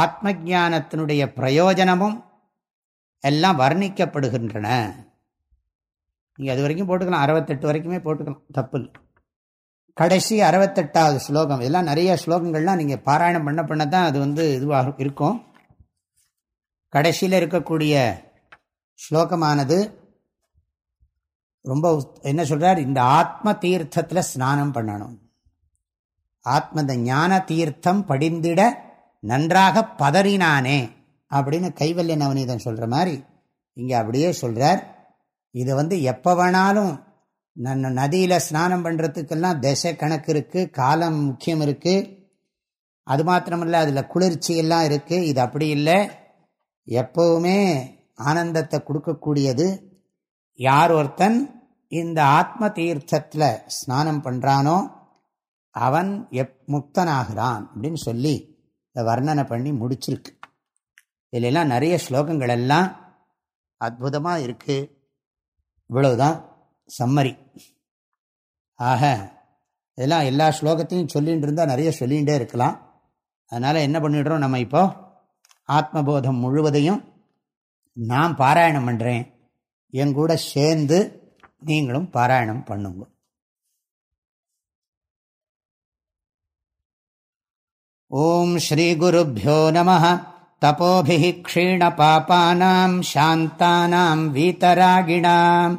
ஆத்ம ஜானத்தினுடைய பிரயோஜனமும் எல்லாம் வர்ணிக்கப்படுகின்றன. நீங்கள் அது வரைக்கும் போட்டுக்கலாம். அறுபத்தெட்டு வரைக்குமே போட்டுக்கலாம். தப்பு கடைசி அறுபத்தெட்டாவது ஸ்லோகம். இதெல்லாம் நிறைய ஸ்லோகங்கள்லாம் நீங்கள் பாராயணம் பண்ண பண்ண தான் அது வந்து இதுவாக இருக்கும். கடைசியில் இருக்கக்கூடிய ஸ்லோகமானது ரொம்ப என்ன சொல்கிறார் இந்த ஆத்ம தீர்த்தத்தில் ஸ்நானம் பண்ணணும். ஆத்ம இந்த ஞான தீர்த்தம் படிந்திட நன்றாக பதறினானே அப்படின்னு கைவல்ய நவநீதன் சொல்கிற மாதிரி இங்கே அப்படியே சொல்கிறார் இது வந்து எப்போ வேணாலும் நன் நதியில் ஸ்நானம் பண்ணுறதுக்கெல்லாம் திசை கணக்கு இருக்குது காலம் முக்கியம் இருக்குது அது மாத்திரமில்ல அதில் குளிர்ச்சியெல்லாம் இருக்குது இது அப்படி இல்லை. எப்போவுமே ஆனந்தத்தை கொடுக்கக்கூடியது. யார் ஒருத்தன் இந்த ஆத்ம தீர்த்தத்தில் ஸ்நானம் பண்ணுறானோ அவன் எப் முக்தனாகிறான் அப்படின்னு சொல்லி இதை வர்ணனை பண்ணி முடிச்சிருக்கு. இதிலெல்லாம் நிறைய ஸ்லோகங்கள் எல்லாம் அற்புதமாக இருக்குது இவ்வளவுதான் சம்மரி ஆக இதெல்லாம் எல்லா ஸ்லோகத்தையும் சொல்லிகிட்டு இருந்தால் நிறைய சொல்லிகிட்டே இருக்கலாம். அதனால் என்ன பண்ணிடுறோம்? நம்ம இப்போ ஆத்மபோதம் முழுவதையும் நான் பாராயணம் பண்ணுறேன் என் கூட சேர்ந்து நீங்களும் பாராயணம் பண்ணுங்க. ஓம் ஸ்ரீ குருப்போ நம. तपोभिः क्षीणपापानाम् शान्तानाम् वीतरागिणाम्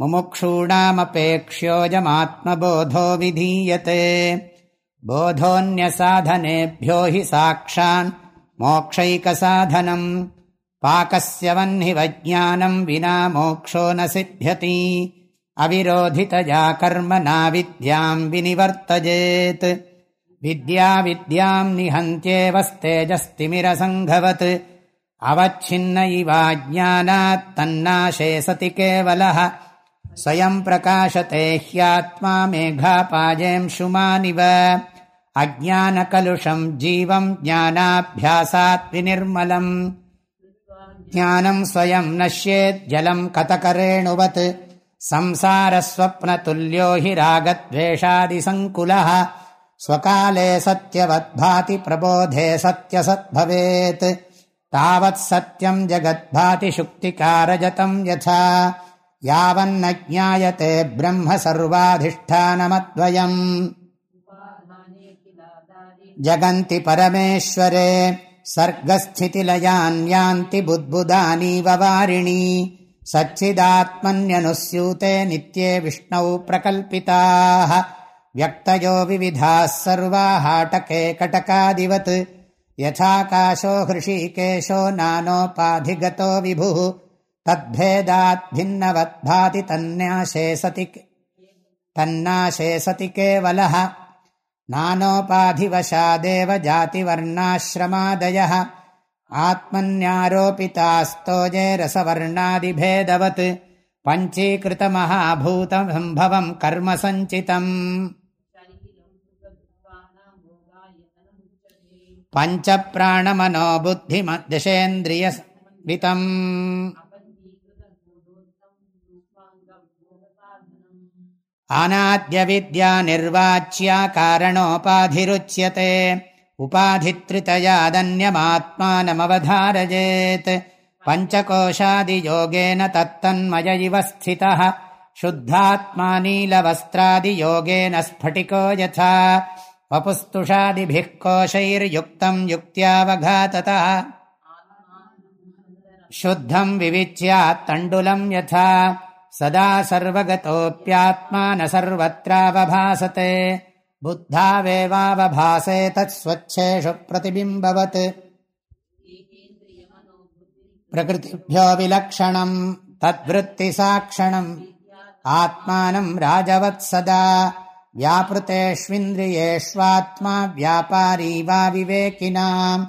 मुमुक्षूणामपेक्ष्योऽयमात्मबोधो विधीयते। बोधोऽन्यसाधनेभ्यो हि साक्षान् मोक्षैकसाधनम्। पाकस्य वह्निवज्ञानम् विना मोक्षो न सिद्ध्यति। अविरोधितया कर्म ना विद्याम् विनिवर्तयेत् வித்யா வித்யாம் நிஹந்தேவஸ்தேஜஸ்திமிரசங்கவத். அவச்சின்ன இவாஜானாத் தன்னாசே சதி கேவலः ஸ்வயம் பிரகாசத்தே ஹியாத்மா மேகாபாஜேம் சுமானிவ அஜானகலுஷம் ஜீவம் ஜானாபியாசாத் விநிர்மலம் ஜானம் ஸ்வயம் நஷ்யேத் ஜலம் கதகரேணுவத் சம்சாரஸ்வப்னதுல்யோ ஹி ராகத்வேஷாதிசங்குலः ஸ்வகாலே சத்யவத் பாதி பிரபோதே சத்யசத்பவேத் தாவத் சத்யம் ஜகத்பாதி சுக்திகாரஜதம் யதா யாவன்ன ஜாயத்தே பிரம்ம சர்வாதிஷ்டானமத்வயம் ஜகந்தி பரமேஸ்வரே சர்க்கஸ்திதிலயான் யாந்தி புத்புதானீவ வாரிணி சச்சிதாத்மன்யனுஸ்யூதே நித்யே விஷ்ணௌ பிரகல்பிதாக व्यक्तयो विविधाः सर्वा हाटके कटकादिवत्। यथाकाशो हृषीकेशो नानोपाधिगतो विभुः। तद्भेदात् भिन्नवद्भाति तन्नाशे सति तन्नाशे सति केवलः। नानोपाधिवशादेव जातिवर्णाश्रमादयः। आत्मन्यारोपितास्तोजे रसवर्णादिभेदवत्। पञ्चीकृतमहाभूतसम्भवम् कर्म सञ्चितम् पञ्चप्राणमनो बुद्धिमद्दशेन्द्रियवितम् अनाद्यविद्या निर्वाच्या कारणोपाधिरुच्यते उपाधित्रितयादन्यमात्मानमवधारयेत् पञ्चकोशादियोगेन तत्तन्मय इव स्थितः शुद्धात्मा नीलवस्त्रादियोगेन स्फटिको यथा वपुस्तुषादिभिः कोशैर्युक्तम् युक्त्यावघाततः शुद्धम् विविच्यात्तण्डुलम् यथा सदा सर्वगतोऽप्यात्मा न सर्वत्रावभासते बुद्धावेवावभासे तत्स्वच्छेषु प्रतिबिम्बवत् प्रकृतिभ्यो विलक्षणम् तद्वृत्तिसाक्षणम् आत्मानम् राजवत्सदा व्यापृतेष्विन्द्रियेष्वात्मा व्यापारी वा विवेकिनाम्।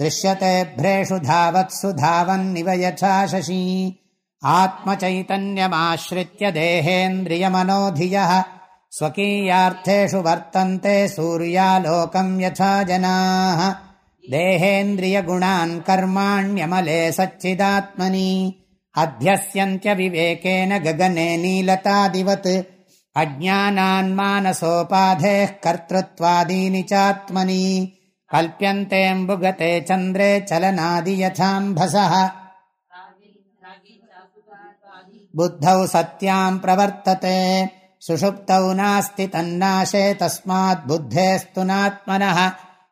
दृश्यते भ्रेषु धावत्सु धावन्निव यथा शशी। आत्मचैतन्यमाश्रित्य देहेन्द्रियमनोधियः। स्वकीयार्थेषु वर्तन्ते सूर्यालोकम् यथा जनाः। देहेन्द्रियगुणान् कर्माण्यमले सच्चिदात्मनि। अध्यस्यन्त्यविवेकेन गगने नीलतादिवत् अज्ञानान्मानसोपाधेः कर्तृत्वादीनि चात्मनि कल्प्यन्तेऽम्बुगते चन्द्रे चलनादि यथाम्भसः बुद्धौ सत्याम् प्रवर्तते सुषुप्तौ नास्ति तन्नाशे तस्मात् बुद्धेस्तु नात्मनः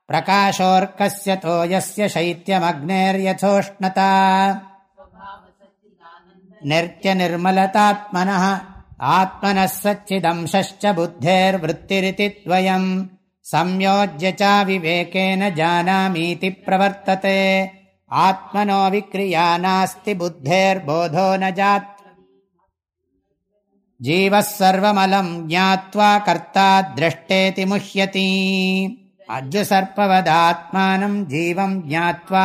प्रकाशोऽर्कस्य तोयस्य शैत्यमग्नेर्यथोष्णता निर्त्यनिर्मलतात्मनः आत्मनः सच्चिदंशश्च बुद्धेर्वृत्तिरिति द्वयम् संयोज्य चाविवेकेन जानामीति प्रवर्तते आत्मनो विक्रिया नास्ति बुद्धेर्बोधो न जात् जीवः सर्वमलम् ज्ञात्वा कर्ता द्रष्टेति मुह्यति अज्जुसर्पवदात्मानम् जीवम् ज्ञात्वा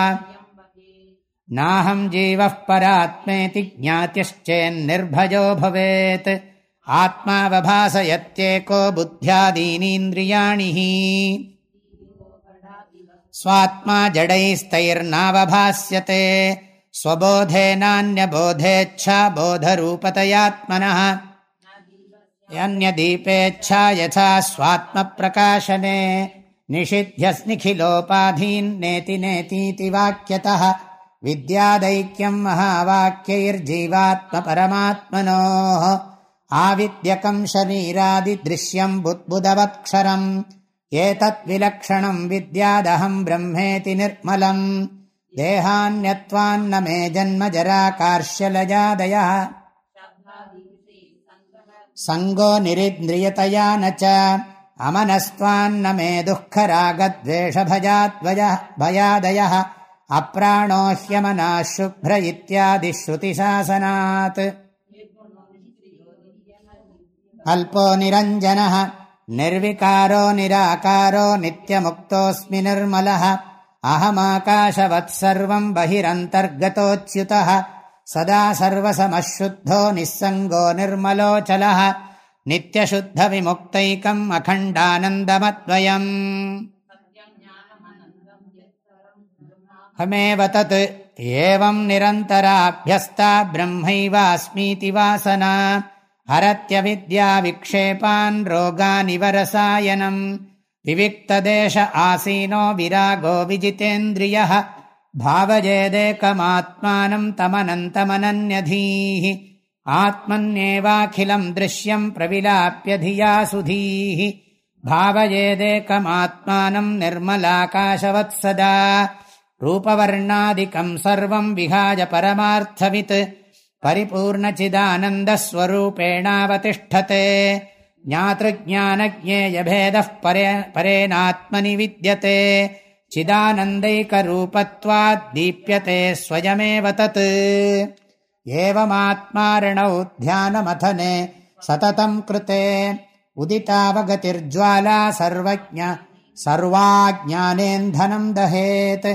நாஹம் ஜீவ பராத்மேதி ஜாத்தியேன்னிர்பஜோ பவேத். ஆத்மாவபாசயத்தேகோ புத்தியாதீனீந்திரியாணி ஸ்வாத்மா ஜடைஸ்தைர்னாவபாஸ்யதே ஸ்வபோதே நானியபோதேச்சா போதரூபதையாத்மன அந்நீபேச்சா யதா ஸ்வாத்ம பிரகாசனே நிஷித்தியஸ்நிகிலோபாதீன் நேதி நேதீதி வாக்கியதா विद्यादैक्यम् महावाक्यैर्जीवात्मपरमात्मनोः आविद्यकम् शरीरादिदृश्यम् बुद्बुदवत्क्षरम्। एतद्विलक्षणम् विद्यादहम् ब्रह्मेति निर्मलम्। देहान्यत्वान्न मे जन्मजराकार्श्यलजादयः सङ्गो निरिन्द्रियतया न च। अमनस्त्वान्न मे அப்ராணோஹ்யமனா சுப்ர இத்தியாதி ஸ்ருதிசாசனாத் அல்போ நிரஞ்சன நிர்விகாரோ நிராகாரோ நித்தியமுக்தோஸ்மி நிர்மல அகமாகாஷவத் சர்வம் பகிரந்தர்கதோச்சுத சதா சர்வசமசுத்தோ நிசங்கோ நிர்மலோச்சல நித்தியசுத்த விமுக்தைக்கம் அகண்டானந்தமத்வயம். அமேவ தத் ஏவம் நிரந்தராபியஸ்தா பிரம்மைவாஸ்மீதி வாசனா ஹரத்திய வித்யா விக்ஷேபான் ரோகானிவரசாயனம் விவிக்ததேச ஆசீனோ விராகோ விஜிதேந்திரிய பாவஜேதேகமாத்மானம் தமனந்தமனநதீः ஆத்மன்னேவாகிலம் திருஷ்யம் பிரவிலாப்பியதியா சுதீः பாவஜேதேகமாத்மானம் நிர்மலாகாசவத்சதா रूपवर्णादिकम् सर्वम् विहाय परमार्थवित् परिपूर्णचिदानन्दस्वरूपेणावतिष्ठते ज्ञातृज्ञानज्ञेयभेदः परेनात्मनि विद्यते चिदानन्दैकरूपत्वाद्दीप्यते स्वयमेव तत् एवमात्मारणौ ध्यानमथने सततम् कृते उदितावगतिर्ज्वाला सर्वज्ञ सर्वाज्ञानेन्धनम् दहेत्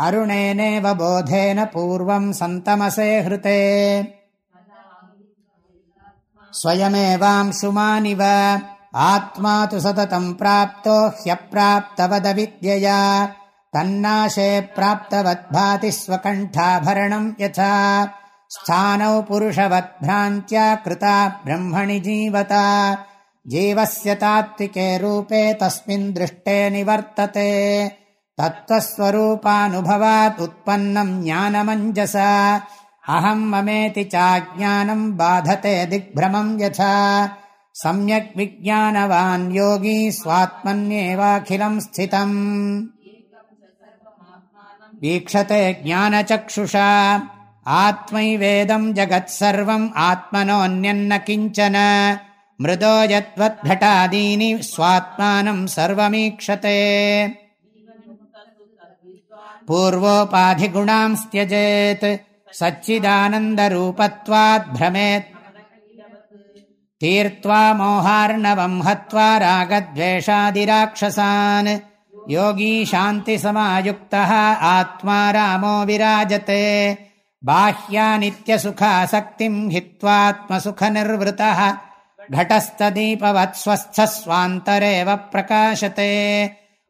अरुणेनेव बोधेन पूर्वम् सन्तमसे हृते। स्वयमेवांशुमानिव आत्मा तु सततम् प्राप्तो ह्यप्राप्तवदविद्यया। तन्नाशे प्राप्तवद्भाति स्वकण्ठाभरणम् यथा। स्थानौ पुरुषवद्भ्रान्त्या कृता ब्रह्मणि जीवता। जीवस्य तात्विके रूपे तस्मिन् दृष्टे निवर्तते தத்துவஸ்வரூபானுபவாத் உற்பன்னம் ஞானமஞ்சசா. அகம் மமேதி சாஜானம் பாதத்தை திக்பிரமம் யசா. சமயக் விஜானவான் யோகி சுவாத்மன்யேவாகிலம் ஸ்திதம். வீக்ஷத்தை ஜானச்சுஷா ஆத்மைவேதம் ஜகத்சர்வம் ஆத்மனோன்யன்ன கிஞ்சன. மிருதோ யத்வத்கட்டாதீனி சுவாத்மானம் சர்வமீக்ஷத்தை मृदो यद्वद्घटादीनि स्वात्मानम् सर्वमीक्षते पूर्वोपाधिगुणांस्त्यजेत् सच्चिदानन्दरूपत्वाद्भ्रमेत् तीर्त्वा मोहार्णवम् हत्वा रागद्वेषादिराक्षसान् योगी शान्तिसमायुक्तः आत्मा रामो विराजते बाह्या नित्यसुखासक्तिम् हित्वात्मसुखनिर्वृतः घटस्थदीपवत्स्वस्थस्वान्तरेव प्रकाशते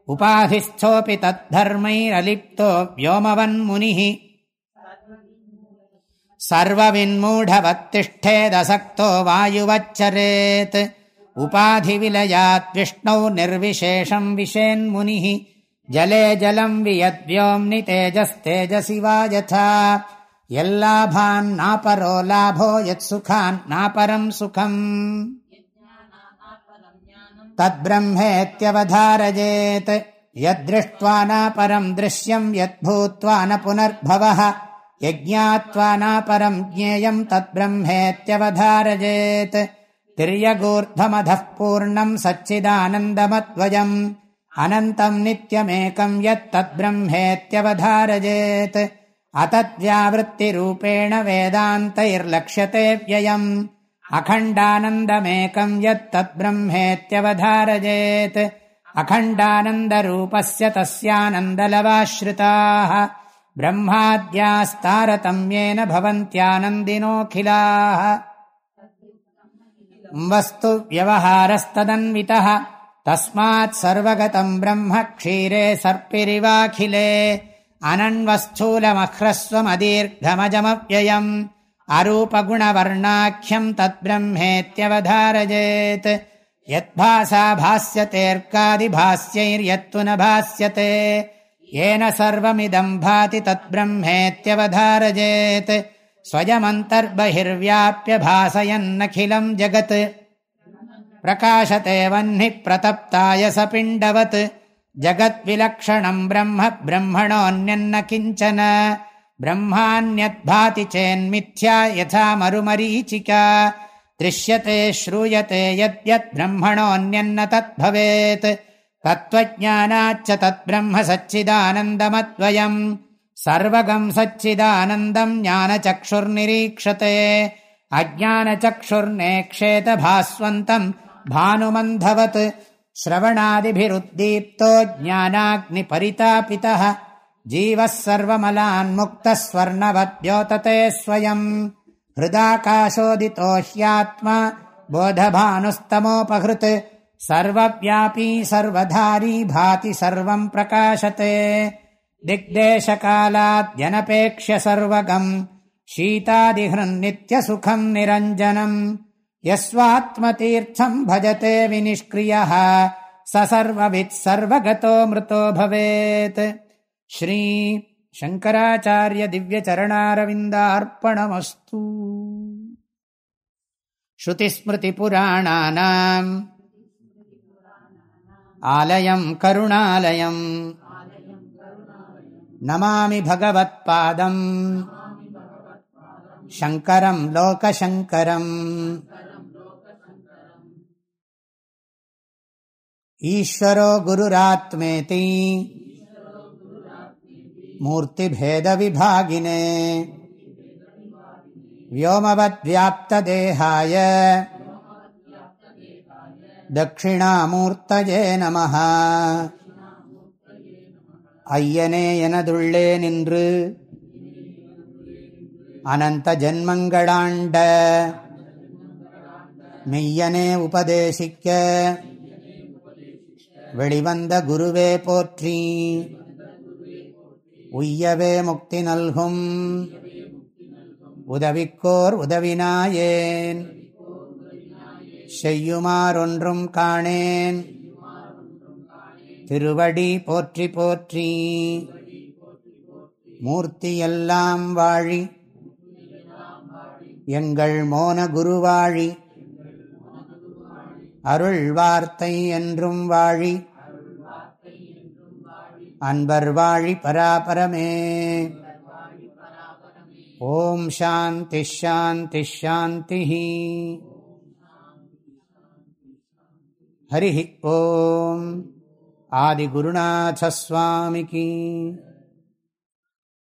उपाधिस्थोऽपि तद्धर्मैरलिप्तो व्योमवन्मुनिः। सर्वविन्मूढवत्तिष्ठेदसक्तो वायुवच्चरेत्। उपाधिविलयात् विष्णौ निर्विशेषं विशेन्मुनिः। जले जलं वियद्व्योम्नि तेजस्तेजसि वा यथा। यल्लाभान्नापरो लाभो यत्सुखान्नापरम् सुखम् तद्ब्रह्मेत्यवधारयेत्। यद्दृष्ट्वा नापरम् दृश्यम् यद्भूत्वा न पुनर्भवः। यज्ञात्वा नापरम् ज्ञेयम् तद्ब्रह्मेत्यवधारयेत्। तिर्यगूर्ध्वमधः पूर्णम् सच्चिदानन्दमद्वयम्। अनन्तम् नित्यमेकम् यत्तद्ब्रह्मेत्यवधारयेत् अतद्व्यावृत्तिरूपेण वेदान्तैर्लक्ष्यते व्ययम् अखण्डानन्दमेकम् यत्तद्ब्रह्मेत्यवधारयेत् अखण्डानन्दरूपस्य तस्यानन्दलवाश्रिताः। ब्रह्माद्यास्तारतम्येन भवन्त्यानन्दिनोऽखिलाः। वस्तु व्यवहारस्तदन्वितः तस्मात् सर्वगतम् ब्रह्म क्षीरे सर्पिरिवाखिले। अनन्वस्थूलमह्रस्वमदीर्घमजमव्ययम् अरूपगुणवर्णाख्यम् तद्ब्रह्मेत्यवधारयेत् यद्भासा भास्यतेऽर्कादिभास्यैर्यत्तु न भास्यते येन सर्वमिदम् भाति तत्ब्रह्मेत्यवधारयेत् स्वयमन्तर्बहिर्व्याप्य भासयन्नखिलम् जगत् प्रकाशते वह्निः प्रतप्ताय सपिण्डवत् जगद्विलक्षणम् ब्रह्म ब्रह्मणोऽन्यन्न किञ्चन பிரம்மான்யத்பாதி சேன்மித்யா யதா மறுமரீச்சிகா திருஷ்யத்தை ஸ்ரூயத்தை யத் யத் பிரம்மணோன்யன்ன தத் பவேத் தத்துவஜானாச்ச தத் பிரம்ம சச்சிதானந்தமத்வயம் சர்வகம் சச்சிதானந்தம் ஞானச்சக்ஷுர்நிரீக்ஷதே அஜானச்சக்ஷுர்நேக்ஷேத பாஸ்வந்தம் பானுமந்தவத் ஸ்ரவணாதிபிருத்தீப்தோ ஜானாக்னி பரிதாபிதः जीवः सर्वमलान्मुक्तः स्वर्णवद्योतते स्वयम् हृदाकाशोदितो ह्यात्मा बोधभानुस्तमोपहृत् सर्वव्यापी सर्वधारी भाति सर्वम् प्रकाशते दिग्देशकालाद्यनपेक्ष्य सर्वगम् शीतादिहृन्नित्यसुखम् निरञ्जनम् यस्वात्मतीर्थम् भजते विनिष्क्रियः स सर्ववित् सर्वगतो मृतो भवेत् ஸ்ரீ சங்கராச்சாரிய திவ்யச்சரணாரவிந்தார்ப்பணமஸ்து ஸ்ருதிஸ்மிருதிபுராணானாம். ஆலயம் கருணாலயம். நமாமி பகவத்பாதம். சங்கரம் லோகசங்கரம். ஈஸ்வரோ குருராத்மேதி. मूर्तिभेदविभागिने व्योमवद्व्याप्तदेहाय தட்சிணாமூர்த்தஜே நம ஐயனே எனதுள்ளே நின்று அனந்த ஜன்மங்களாண்ட மெய்யனே உபதேசிக்க வெளிவந்த குருவே போற்றி உய்யவே முக்தி நல்கும். உதவிக்கோர் உதவினாயேன். செய்யுமாறொன்றும் காணேன். திருவடி போற்றி போற்றி. மூர்த்தியெல்லாம் வாழி. எங்கள் மோன குருவாழி. அருள் வார்த்தை என்றும் வாழி. அன்பர் வாழி பராபரமே ஓம் சாந்தி ஷாந்தி ஷாந்தி हरिः ॐ आदिगुरुनाथस्वामिकी